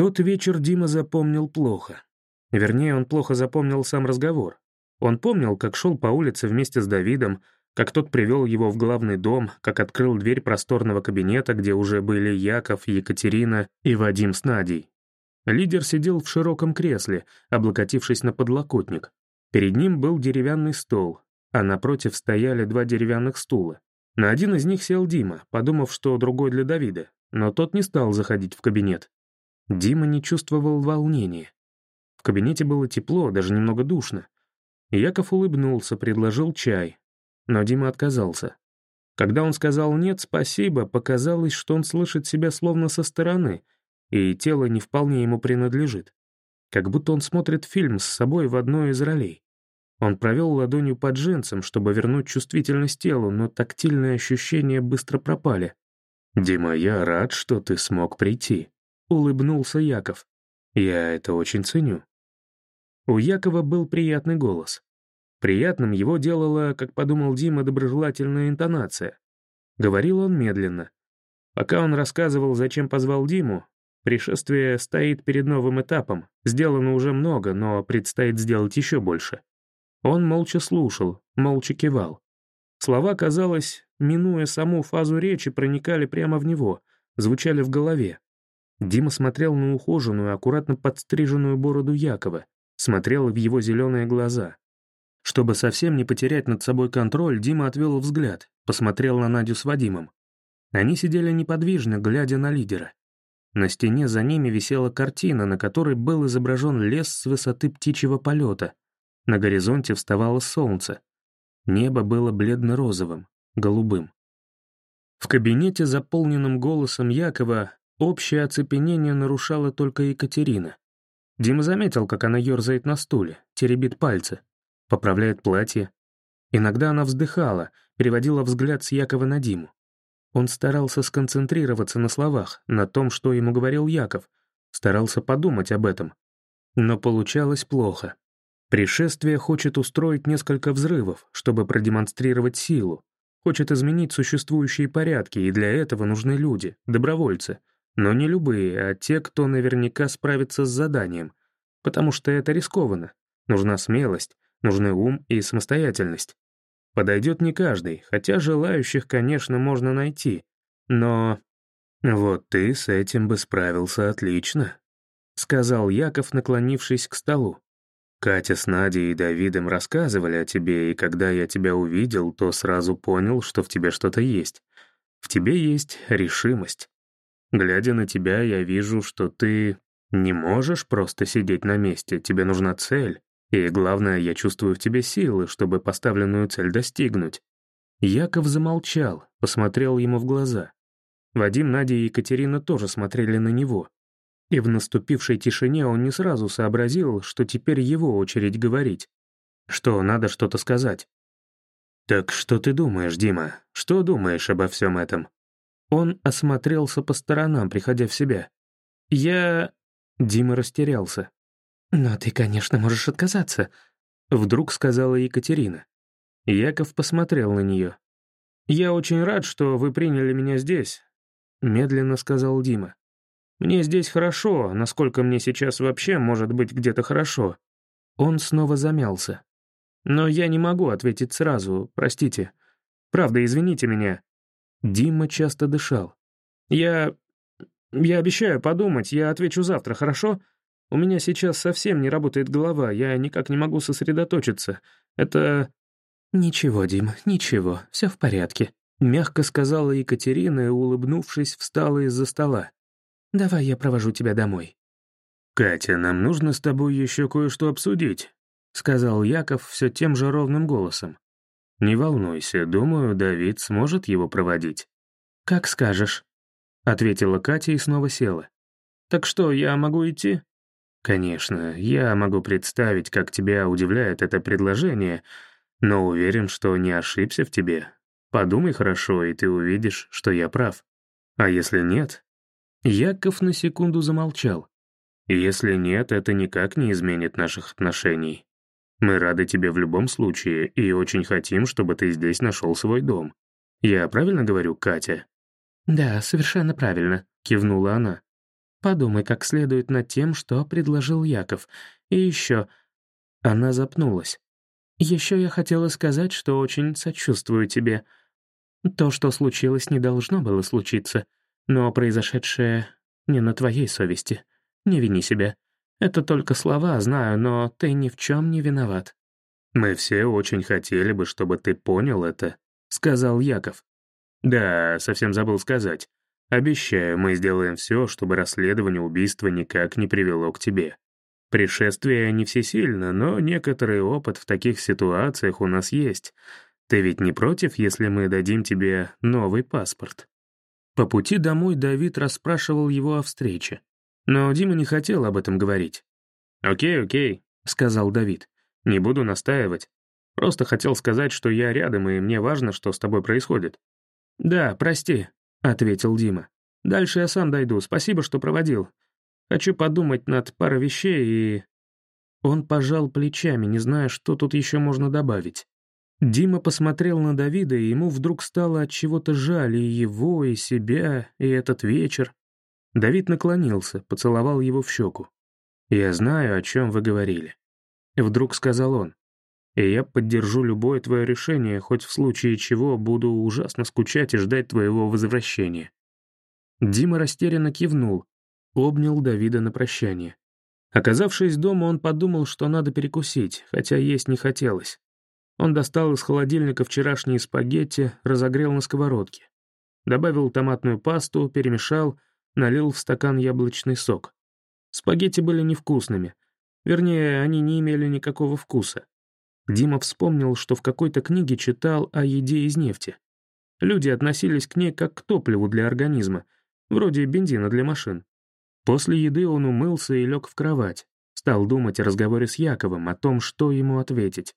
Тот вечер Дима запомнил плохо. Вернее, он плохо запомнил сам разговор. Он помнил, как шел по улице вместе с Давидом, как тот привел его в главный дом, как открыл дверь просторного кабинета, где уже были Яков, Екатерина и Вадим с Надей. Лидер сидел в широком кресле, облокотившись на подлокотник. Перед ним был деревянный стол, а напротив стояли два деревянных стула. На один из них сел Дима, подумав, что другой для Давида, но тот не стал заходить в кабинет. Дима не чувствовал волнения. В кабинете было тепло, даже немного душно. Яков улыбнулся, предложил чай, но Дима отказался. Когда он сказал «нет, спасибо», показалось, что он слышит себя словно со стороны, и тело не вполне ему принадлежит. Как будто он смотрит фильм с собой в одной из ролей. Он провел ладонью под джинсом, чтобы вернуть чувствительность телу, но тактильные ощущения быстро пропали. «Дима, я рад, что ты смог прийти», — улыбнулся Яков. «Я это очень ценю». У Якова был приятный голос. Приятным его делала, как подумал Дима, доброжелательная интонация. Говорил он медленно. Пока он рассказывал, зачем позвал Диму, пришествие стоит перед новым этапом. Сделано уже много, но предстоит сделать еще больше. Он молча слушал, молча кивал. Слова, казалось, минуя саму фазу речи, проникали прямо в него, звучали в голове. Дима смотрел на ухоженную, аккуратно подстриженную бороду Якова, смотрел в его зеленые глаза. Чтобы совсем не потерять над собой контроль, Дима отвел взгляд, посмотрел на Надю с Вадимом. Они сидели неподвижно, глядя на лидера. На стене за ними висела картина, на которой был изображен лес с высоты птичьего полета. На горизонте вставало солнце. Небо было бледно-розовым, голубым. В кабинете, заполненном голосом Якова, общее оцепенение нарушала только Екатерина. Дима заметил, как она ерзает на стуле, теребит пальцы поправляет платье. Иногда она вздыхала, переводила взгляд с Якова на Диму. Он старался сконцентрироваться на словах, на том, что ему говорил Яков, старался подумать об этом. Но получалось плохо. Пришествие хочет устроить несколько взрывов, чтобы продемонстрировать силу, хочет изменить существующие порядки, и для этого нужны люди, добровольцы. Но не любые, а те, кто наверняка справится с заданием, потому что это рискованно. Нужна смелость, Нужны ум и самостоятельность. Подойдет не каждый, хотя желающих, конечно, можно найти. Но... «Вот ты с этим бы справился отлично», — сказал Яков, наклонившись к столу. «Катя с Надей и Давидом рассказывали о тебе, и когда я тебя увидел, то сразу понял, что в тебе что-то есть. В тебе есть решимость. Глядя на тебя, я вижу, что ты не можешь просто сидеть на месте, тебе нужна цель. И главное, я чувствую в тебе силы, чтобы поставленную цель достигнуть». Яков замолчал, посмотрел ему в глаза. Вадим, Надя и Екатерина тоже смотрели на него. И в наступившей тишине он не сразу сообразил, что теперь его очередь говорить. Что надо что-то сказать. «Так что ты думаешь, Дима? Что думаешь обо всем этом?» Он осмотрелся по сторонам, приходя в себя. «Я...» Дима растерялся. «Но ты, конечно, можешь отказаться», — вдруг сказала Екатерина. Яков посмотрел на нее. «Я очень рад, что вы приняли меня здесь», — медленно сказал Дима. «Мне здесь хорошо, насколько мне сейчас вообще может быть где-то хорошо». Он снова замялся. «Но я не могу ответить сразу, простите. Правда, извините меня». Дима часто дышал. «Я... я обещаю подумать, я отвечу завтра, хорошо?» У меня сейчас совсем не работает голова, я никак не могу сосредоточиться. Это...» «Ничего, Дим, ничего, все в порядке», — мягко сказала Екатерина и, улыбнувшись, встала из-за стола. «Давай я провожу тебя домой». «Катя, нам нужно с тобой еще кое-что обсудить», — сказал Яков все тем же ровным голосом. «Не волнуйся, думаю, Давид сможет его проводить». «Как скажешь», — ответила Катя и снова села. «Так что, я могу идти?» «Конечно, я могу представить, как тебя удивляет это предложение, но уверен, что не ошибся в тебе. Подумай хорошо, и ты увидишь, что я прав. А если нет?» Яков на секунду замолчал. «Если нет, это никак не изменит наших отношений. Мы рады тебе в любом случае и очень хотим, чтобы ты здесь нашел свой дом. Я правильно говорю, Катя?» «Да, совершенно правильно», — кивнула она. Подумай как следует над тем, что предложил Яков. И еще...» Она запнулась. «Еще я хотела сказать, что очень сочувствую тебе. То, что случилось, не должно было случиться, но произошедшее не на твоей совести. Не вини себя. Это только слова, знаю, но ты ни в чем не виноват». «Мы все очень хотели бы, чтобы ты понял это», — сказал Яков. «Да, совсем забыл сказать. Обещаю, мы сделаем все, чтобы расследование убийства никак не привело к тебе. Пришествие не всесильно, но некоторый опыт в таких ситуациях у нас есть. Ты ведь не против, если мы дадим тебе новый паспорт?» По пути домой Давид расспрашивал его о встрече. Но Дима не хотел об этом говорить. «Окей, окей», — сказал Давид. «Не буду настаивать. Просто хотел сказать, что я рядом, и мне важно, что с тобой происходит». «Да, прости», — ответил Дима. «Дальше я сам дойду. Спасибо, что проводил. Хочу подумать над парой вещей и...» Он пожал плечами, не зная, что тут еще можно добавить. Дима посмотрел на Давида, и ему вдруг стало от чего-то жаль и его, и себя, и этот вечер. Давид наклонился, поцеловал его в щеку. «Я знаю, о чем вы говорили». Вдруг сказал он. «И я поддержу любое твое решение, хоть в случае чего буду ужасно скучать и ждать твоего возвращения». Дима растерянно кивнул, обнял Давида на прощание. Оказавшись дома, он подумал, что надо перекусить, хотя есть не хотелось. Он достал из холодильника вчерашние спагетти, разогрел на сковородке. Добавил томатную пасту, перемешал — налил в стакан яблочный сок. Спагетти были невкусными. Вернее, они не имели никакого вкуса. Дима вспомнил, что в какой-то книге читал о еде из нефти. Люди относились к ней как к топливу для организма, вроде бензина для машин. После еды он умылся и лег в кровать. Стал думать о разговоре с Яковом, о том, что ему ответить.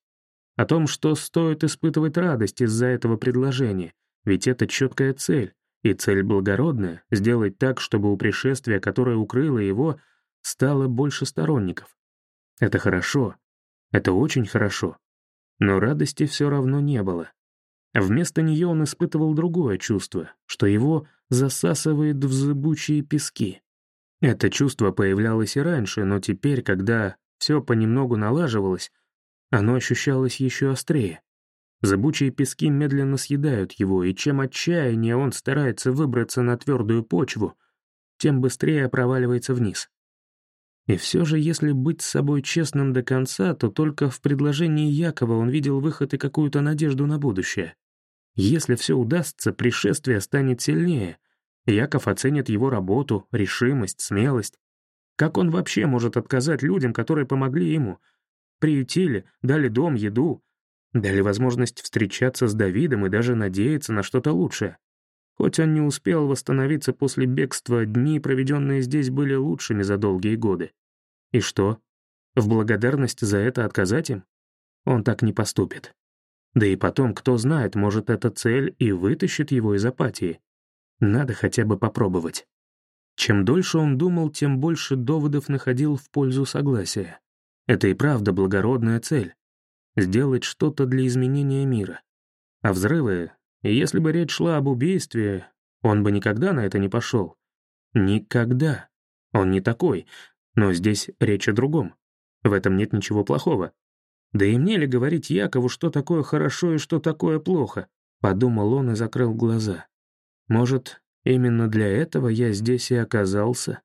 О том, что стоит испытывать радость из-за этого предложения, ведь это четкая цель. И цель благородная — сделать так, чтобы у пришествия, которое укрыло его, стало больше сторонников. Это хорошо. Это очень хорошо. Но радости все равно не было. Вместо нее он испытывал другое чувство, что его засасывает в зыбучие пески. Это чувство появлялось и раньше, но теперь, когда все понемногу налаживалось, оно ощущалось еще острее. Зыбучие пески медленно съедают его, и чем отчаяннее он старается выбраться на твердую почву, тем быстрее проваливается вниз. И все же, если быть с собой честным до конца, то только в предложении Якова он видел выход и какую-то надежду на будущее. Если все удастся, пришествие станет сильнее. Яков оценит его работу, решимость, смелость. Как он вообще может отказать людям, которые помогли ему? Приютили, дали дом, еду, Дали возможность встречаться с Давидом и даже надеяться на что-то лучшее. Хоть он не успел восстановиться после бегства, дни, проведенные здесь, были лучшими за долгие годы. И что? В благодарность за это отказать им? Он так не поступит. Да и потом, кто знает, может, эта цель и вытащит его из апатии. Надо хотя бы попробовать. Чем дольше он думал, тем больше доводов находил в пользу согласия. Это и правда благородная цель сделать что-то для изменения мира. А взрывы, если бы речь шла об убийстве, он бы никогда на это не пошел. Никогда. Он не такой, но здесь речь о другом. В этом нет ничего плохого. Да и мне ли говорить Якову, что такое хорошо и что такое плохо? Подумал он и закрыл глаза. Может, именно для этого я здесь и оказался?